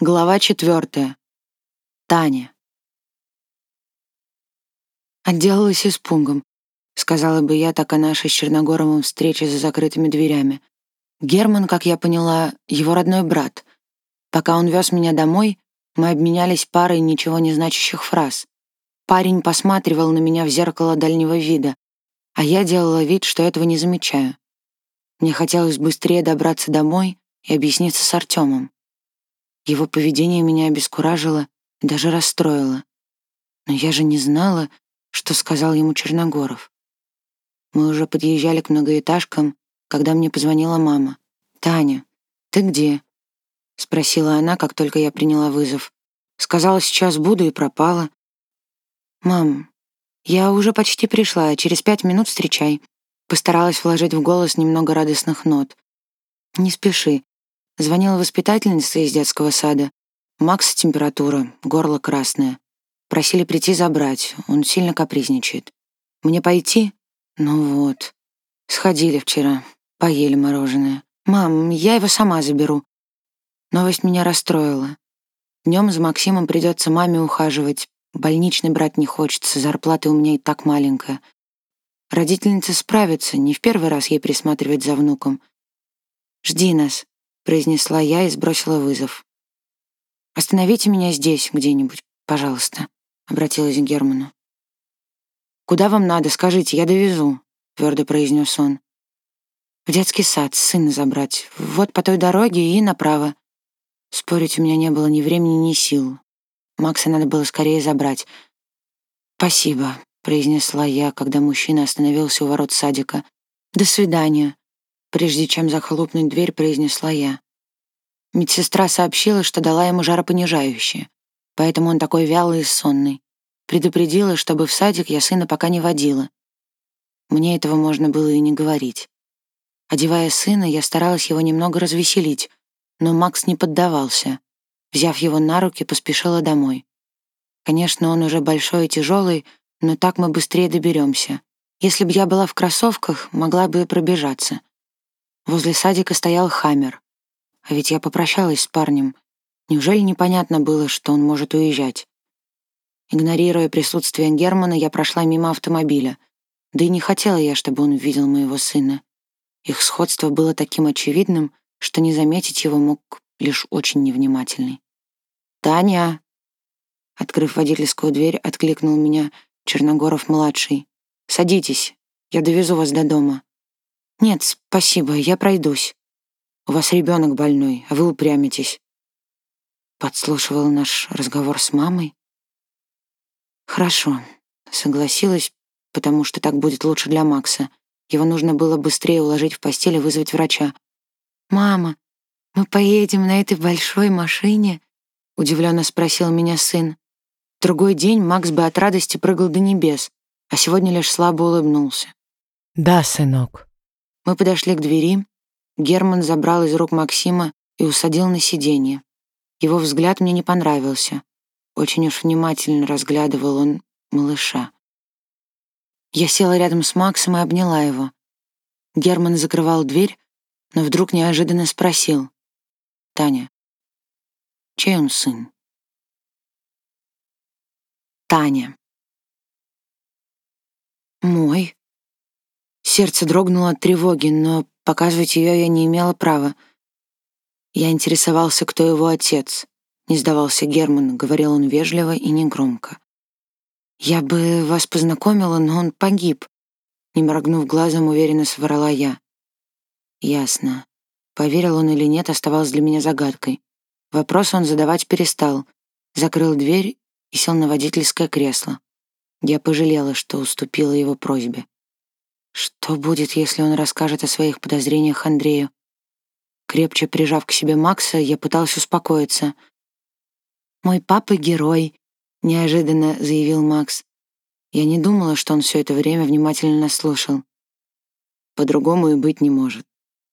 Глава четвертая. Таня. Отделалась испугом, сказала бы я так о нашей с Черногоровым встрече за закрытыми дверями. Герман, как я поняла, его родной брат. Пока он вез меня домой, мы обменялись парой ничего не значащих фраз. Парень посматривал на меня в зеркало дальнего вида, а я делала вид, что этого не замечаю. Мне хотелось быстрее добраться домой и объясниться с Артемом. Его поведение меня обескуражило даже расстроило. Но я же не знала, что сказал ему Черногоров. Мы уже подъезжали к многоэтажкам, когда мне позвонила мама. «Таня, ты где?» — спросила она, как только я приняла вызов. Сказала, сейчас буду и пропала. «Мам, я уже почти пришла, через пять минут встречай». Постаралась вложить в голос немного радостных нот. «Не спеши, Звонила воспитательница из детского сада. Макс температура, горло красное. Просили прийти забрать, он сильно капризничает. Мне пойти? Ну вот. Сходили вчера, поели мороженое. Мам, я его сама заберу. Новость меня расстроила. Днем за Максимом придется маме ухаживать. Больничный брать не хочется, зарплата у меня и так маленькая. Родительница справится, не в первый раз ей присматривать за внуком. Жди нас, произнесла я и сбросила вызов. «Остановите меня здесь где-нибудь, пожалуйста», — обратилась к Герману. «Куда вам надо, скажите, я довезу», — твердо произнес он. «В детский сад, сына забрать. Вот по той дороге и направо». Спорить у меня не было ни времени, ни сил. Макса надо было скорее забрать. «Спасибо», — произнесла я, когда мужчина остановился у ворот садика. «До свидания», Прежде чем захлопнуть дверь, произнесла я. Медсестра сообщила, что дала ему жаропонижающее, поэтому он такой вялый и сонный. Предупредила, чтобы в садик я сына пока не водила. Мне этого можно было и не говорить. Одевая сына, я старалась его немного развеселить, но Макс не поддавался. Взяв его на руки, поспешила домой. Конечно, он уже большой и тяжелый, но так мы быстрее доберемся. Если бы я была в кроссовках, могла бы пробежаться. Возле садика стоял Хаммер. А ведь я попрощалась с парнем. Неужели непонятно было, что он может уезжать? Игнорируя присутствие Германа, я прошла мимо автомобиля. Да и не хотела я, чтобы он увидел моего сына. Их сходство было таким очевидным, что не заметить его мог лишь очень невнимательный. «Таня!» Открыв водительскую дверь, откликнул меня Черногоров-младший. «Садитесь, я довезу вас до дома». «Нет, спасибо, я пройдусь. У вас ребенок больной, а вы упрямитесь». Подслушивал наш разговор с мамой. «Хорошо», — согласилась, потому что так будет лучше для Макса. Его нужно было быстрее уложить в постель и вызвать врача. «Мама, мы поедем на этой большой машине?» — удивленно спросил меня сын. Другой день Макс бы от радости прыгал до небес, а сегодня лишь слабо улыбнулся. «Да, сынок», мы подошли к двери. Герман забрал из рук Максима и усадил на сиденье. Его взгляд мне не понравился. Очень уж внимательно разглядывал он малыша. Я села рядом с Максом и обняла его. Герман закрывал дверь, но вдруг неожиданно спросил. «Таня, чей он сын?» Таня. «Мой», Сердце дрогнуло от тревоги, но показывать ее я не имела права. Я интересовался, кто его отец. Не сдавался Герман, говорил он вежливо и негромко. «Я бы вас познакомила, но он погиб», — не моргнув глазом, уверенно соврала я. «Ясно. Поверил он или нет, оставалось для меня загадкой. Вопрос он задавать перестал, закрыл дверь и сел на водительское кресло. Я пожалела, что уступила его просьбе. Что будет, если он расскажет о своих подозрениях Андрею? Крепче прижав к себе Макса, я пытался успокоиться. «Мой папа — герой», — неожиданно заявил Макс. Я не думала, что он все это время внимательно нас слушал. По-другому и быть не может.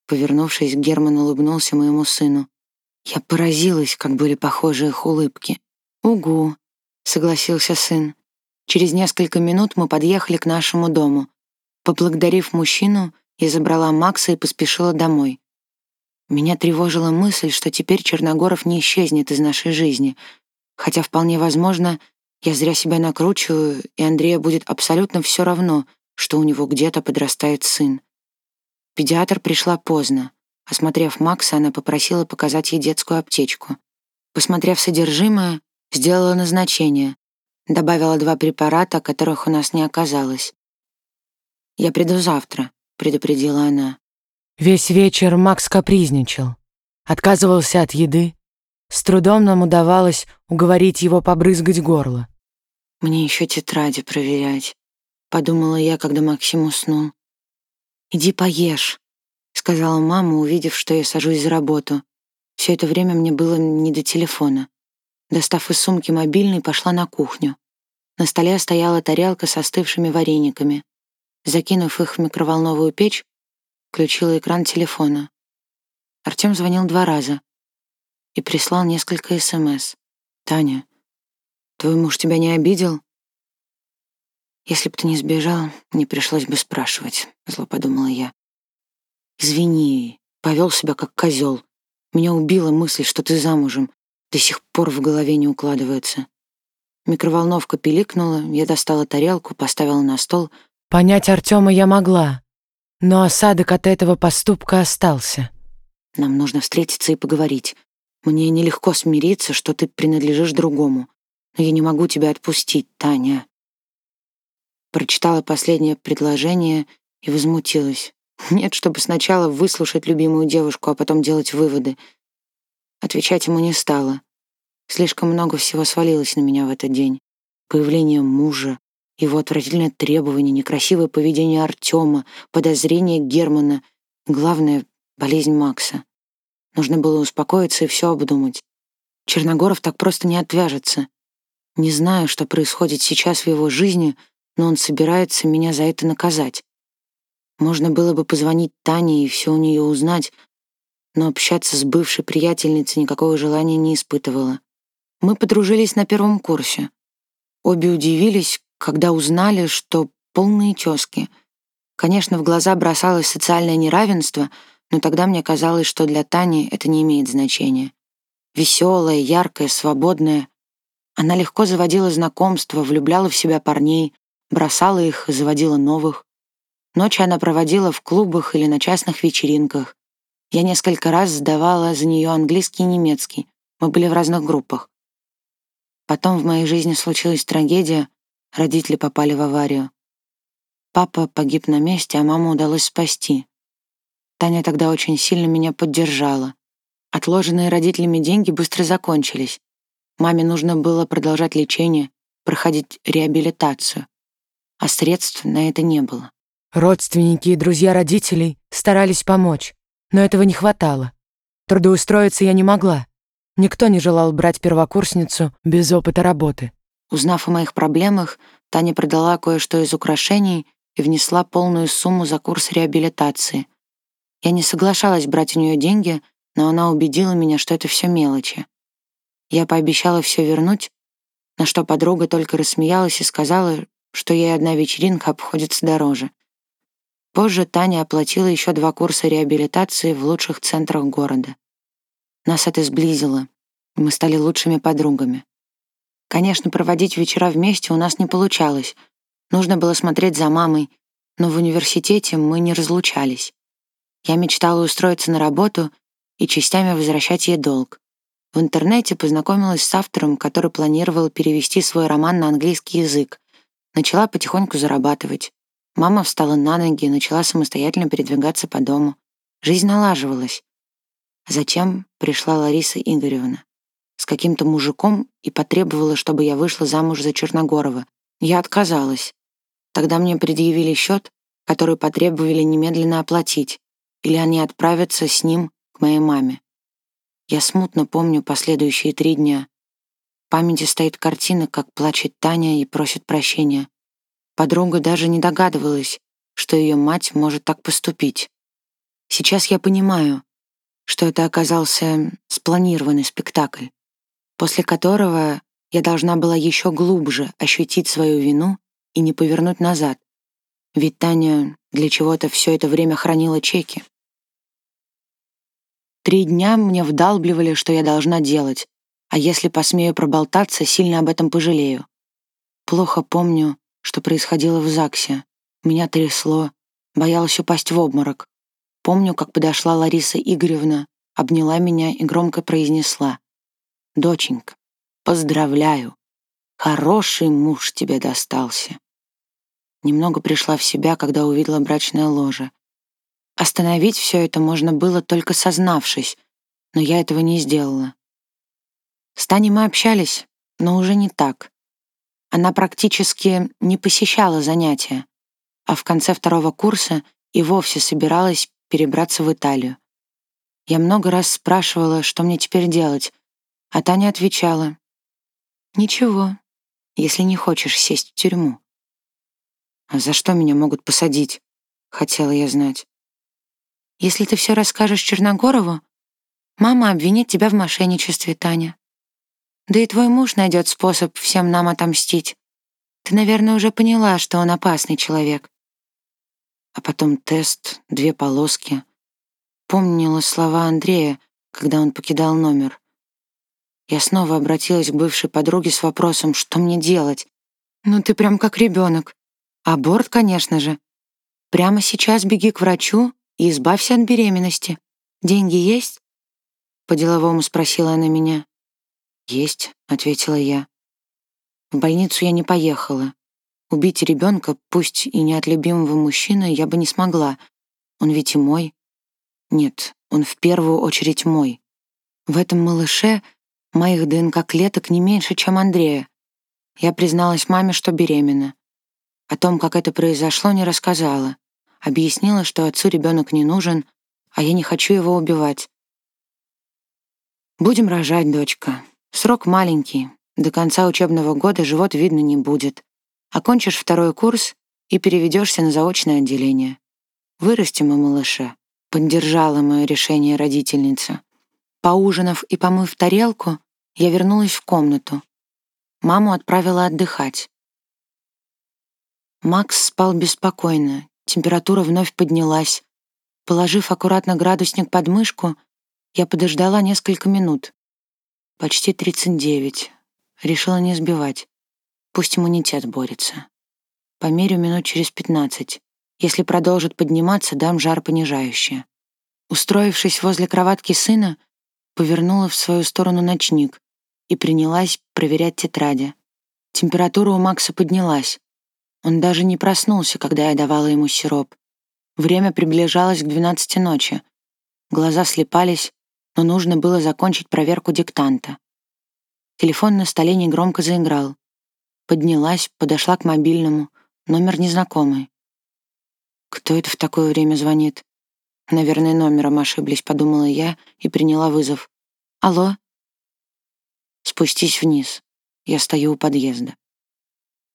Повернувшись, Герман улыбнулся моему сыну. Я поразилась, как были похожи их улыбки. «Угу», — согласился сын. Через несколько минут мы подъехали к нашему дому. Поблагодарив мужчину, я забрала Макса и поспешила домой. Меня тревожила мысль, что теперь Черногоров не исчезнет из нашей жизни, хотя вполне возможно, я зря себя накручиваю, и Андрея будет абсолютно все равно, что у него где-то подрастает сын. Педиатр пришла поздно. Осмотрев Макса, она попросила показать ей детскую аптечку. Посмотрев содержимое, сделала назначение. Добавила два препарата, которых у нас не оказалось. «Я приду завтра», — предупредила она. Весь вечер Макс капризничал. Отказывался от еды. С трудом нам удавалось уговорить его побрызгать горло. «Мне еще тетради проверять», — подумала я, когда Максим уснул. «Иди поешь», — сказала мама, увидев, что я сажусь за работу. Все это время мне было не до телефона. Достав из сумки мобильный, пошла на кухню. На столе стояла тарелка с остывшими варениками. Закинув их в микроволновую печь, включила экран телефона. Артём звонил два раза и прислал несколько СМС. «Таня, твой муж тебя не обидел?» «Если бы ты не сбежал, не пришлось бы спрашивать», — зло подумала я. «Извини, повел себя как козел. Меня убила мысль, что ты замужем. До сих пор в голове не укладывается». Микроволновка пиликнула, я достала тарелку, поставила на стол — Понять Артема я могла, но осадок от этого поступка остался. Нам нужно встретиться и поговорить. Мне нелегко смириться, что ты принадлежишь другому. Но я не могу тебя отпустить, Таня. Прочитала последнее предложение и возмутилась. Нет, чтобы сначала выслушать любимую девушку, а потом делать выводы. Отвечать ему не стала. Слишком много всего свалилось на меня в этот день. Появление мужа, его отвратительное требование, некрасивое поведение Артема, подозрение Германа, главное — болезнь Макса. Нужно было успокоиться и все обдумать. Черногоров так просто не отвяжется. Не знаю, что происходит сейчас в его жизни, но он собирается меня за это наказать. Можно было бы позвонить Тане и все у нее узнать, но общаться с бывшей приятельницей никакого желания не испытывала. Мы подружились на первом курсе. Обе удивились, когда узнали, что полные тёзки. Конечно, в глаза бросалось социальное неравенство, но тогда мне казалось, что для Тани это не имеет значения. Веселая, яркая, свободная. Она легко заводила знакомства, влюбляла в себя парней, бросала их и заводила новых. Ночи она проводила в клубах или на частных вечеринках. Я несколько раз сдавала за нее английский и немецкий. Мы были в разных группах. Потом в моей жизни случилась трагедия, Родители попали в аварию. Папа погиб на месте, а маму удалось спасти. Таня тогда очень сильно меня поддержала. Отложенные родителями деньги быстро закончились. Маме нужно было продолжать лечение, проходить реабилитацию. А средств на это не было. Родственники и друзья родителей старались помочь, но этого не хватало. Трудоустроиться я не могла. Никто не желал брать первокурсницу без опыта работы. Узнав о моих проблемах, Таня продала кое-что из украшений и внесла полную сумму за курс реабилитации. Я не соглашалась брать у нее деньги, но она убедила меня, что это все мелочи. Я пообещала все вернуть, на что подруга только рассмеялась и сказала, что ей одна вечеринка обходится дороже. Позже Таня оплатила еще два курса реабилитации в лучших центрах города. Нас это сблизило, и мы стали лучшими подругами. Конечно, проводить вечера вместе у нас не получалось. Нужно было смотреть за мамой, но в университете мы не разлучались. Я мечтала устроиться на работу и частями возвращать ей долг. В интернете познакомилась с автором, который планировал перевести свой роман на английский язык. Начала потихоньку зарабатывать. Мама встала на ноги и начала самостоятельно передвигаться по дому. Жизнь налаживалась. Затем пришла Лариса Игоревна с каким-то мужиком и потребовала, чтобы я вышла замуж за Черногорова. Я отказалась. Тогда мне предъявили счет, который потребовали немедленно оплатить, или они отправятся с ним к моей маме. Я смутно помню последующие три дня. В памяти стоит картина, как плачет Таня и просит прощения. Подруга даже не догадывалась, что ее мать может так поступить. Сейчас я понимаю, что это оказался спланированный спектакль после которого я должна была еще глубже ощутить свою вину и не повернуть назад. Ведь Таня для чего-то все это время хранила чеки. Три дня мне вдалбливали, что я должна делать, а если посмею проболтаться, сильно об этом пожалею. Плохо помню, что происходило в ЗАГСе. Меня трясло, боялась упасть в обморок. Помню, как подошла Лариса Игоревна, обняла меня и громко произнесла. «Доченька, поздравляю, хороший муж тебе достался». Немного пришла в себя, когда увидела брачное ложе. Остановить все это можно было, только сознавшись, но я этого не сделала. С Таней мы общались, но уже не так. Она практически не посещала занятия, а в конце второго курса и вовсе собиралась перебраться в Италию. Я много раз спрашивала, что мне теперь делать, а Таня отвечала, «Ничего, если не хочешь сесть в тюрьму». «А за что меня могут посадить?» — хотела я знать. «Если ты все расскажешь Черногорову, мама обвинит тебя в мошенничестве, Таня. Да и твой муж найдет способ всем нам отомстить. Ты, наверное, уже поняла, что он опасный человек». А потом тест, две полоски. Помнила слова Андрея, когда он покидал номер. Я снова обратилась к бывшей подруге с вопросом, что мне делать. «Ну ты прям как ребенок. Аборт, конечно же. Прямо сейчас беги к врачу и избавься от беременности. Деньги есть?» По-деловому спросила она меня. «Есть», — ответила я. В больницу я не поехала. Убить ребенка, пусть и не от любимого мужчины, я бы не смогла. Он ведь и мой. Нет, он в первую очередь мой. В этом малыше моих ДНК-клеток не меньше, чем Андрея. Я призналась маме, что беременна. О том, как это произошло, не рассказала. Объяснила, что отцу ребенок не нужен, а я не хочу его убивать. «Будем рожать, дочка. Срок маленький. До конца учебного года живот видно не будет. Окончишь второй курс и переведешься на заочное отделение. Вырастим мы малыша. Поддержала мое решение родительница. Поужинав и помыв тарелку, я вернулась в комнату. Маму отправила отдыхать. Макс спал беспокойно, температура вновь поднялась. Положив аккуратно градусник под мышку, я подождала несколько минут. Почти 39. Решила не сбивать. Пусть иммунитет борется. Померю минут через 15. Если продолжит подниматься, дам жар понижающее. Устроившись возле кроватки сына, повернула в свою сторону ночник и принялась проверять тетради. Температура у Макса поднялась. Он даже не проснулся, когда я давала ему сироп. Время приближалось к 12 ночи. Глаза слепались, но нужно было закончить проверку диктанта. Телефон на столе негромко заиграл. Поднялась, подошла к мобильному. Номер незнакомый. Кто это в такое время звонит? Наверное, номером ошиблись, подумала я и приняла вызов. Алло? Спустись вниз. Я стою у подъезда.